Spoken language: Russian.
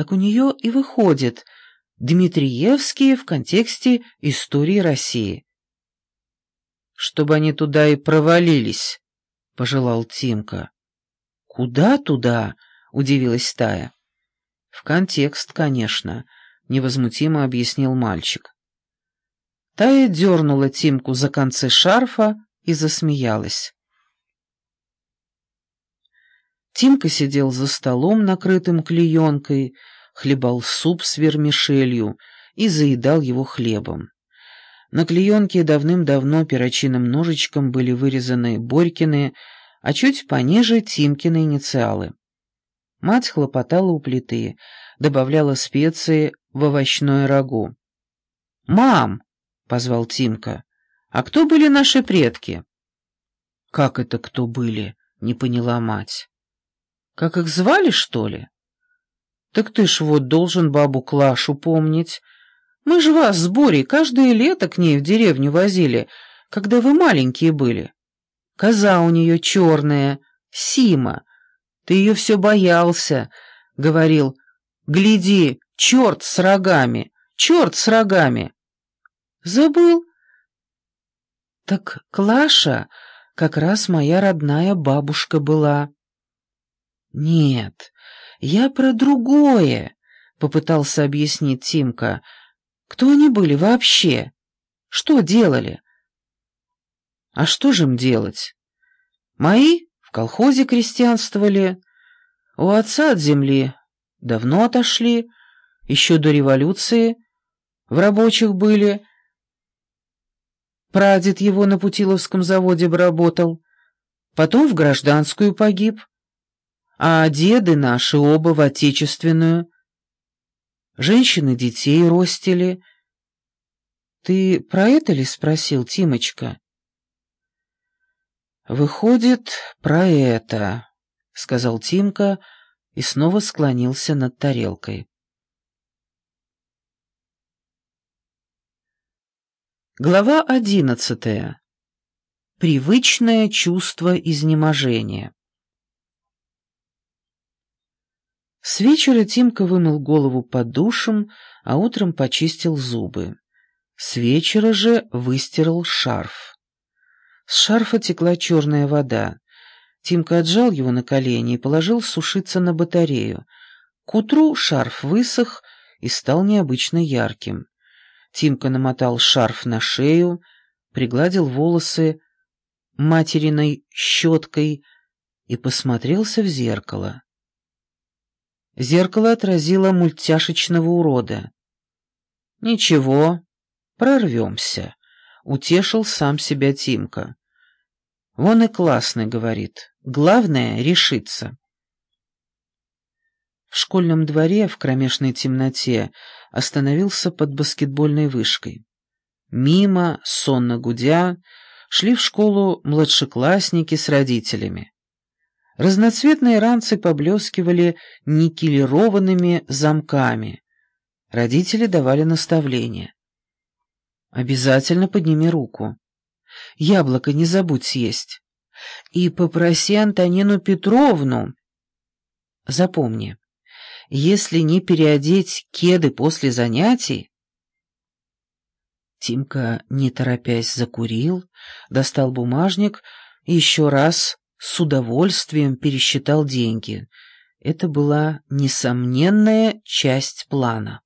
Так у нее и выходит Дмитриевские в контексте истории России. «Чтобы они туда и провалились», — пожелал Тимка. «Куда туда?» — удивилась Тая. «В контекст, конечно», — невозмутимо объяснил мальчик. Тая дернула Тимку за концы шарфа и засмеялась. Тимка сидел за столом, накрытым клеенкой, хлебал суп с вермишелью и заедал его хлебом. На клеенке давным-давно перочинным ножичком были вырезаны Борькины, а чуть пониже Тимкины инициалы. Мать хлопотала у плиты, добавляла специи в овощное рагу. «Мам!» — позвал Тимка. «А кто были наши предки?» «Как это кто были?» — не поняла мать. «Как их звали, что ли?» «Так ты ж вот должен бабу Клашу помнить. Мы же вас с Борей каждое лето к ней в деревню возили, когда вы маленькие были. Коза у нее черная, Сима. Ты ее все боялся, — говорил. Гляди, черт с рогами, черт с рогами. Забыл? Так Клаша как раз моя родная бабушка была. Нет, я про другое, — попытался объяснить Тимка. Кто они были вообще? Что делали? А что же им делать? Мои в колхозе крестьянствовали, у отца от земли давно отошли, еще до революции, в рабочих были. Прадед его на Путиловском заводе бы работал, потом в гражданскую погиб, а деды наши оба в отечественную. Женщины детей ростили. Ты про это ли спросил, Тимочка? Выходит, про это сказал Тимка и снова склонился над тарелкой. Глава одиннадцатая. Привычное чувство изнеможения. С вечера Тимка вымыл голову под душем, а утром почистил зубы. С вечера же выстирал шарф. С шарфа текла черная вода. Тимка отжал его на колени и положил сушиться на батарею. К утру шарф высох и стал необычно ярким. Тимка намотал шарф на шею, пригладил волосы материной щеткой и посмотрелся в зеркало. Зеркало отразило мультяшечного урода. «Ничего, прорвемся», — утешил сам себя Тимка. «Вон и классный», — говорит. Главное — решиться. В школьном дворе в кромешной темноте остановился под баскетбольной вышкой. Мимо, сонно гудя, шли в школу младшеклассники с родителями. Разноцветные ранцы поблескивали никелированными замками. Родители давали наставления. «Обязательно подними руку. Яблоко не забудь съесть и попроси Антонину Петровну. Запомни, если не переодеть кеды после занятий... Тимка, не торопясь, закурил, достал бумажник и еще раз с удовольствием пересчитал деньги. Это была несомненная часть плана.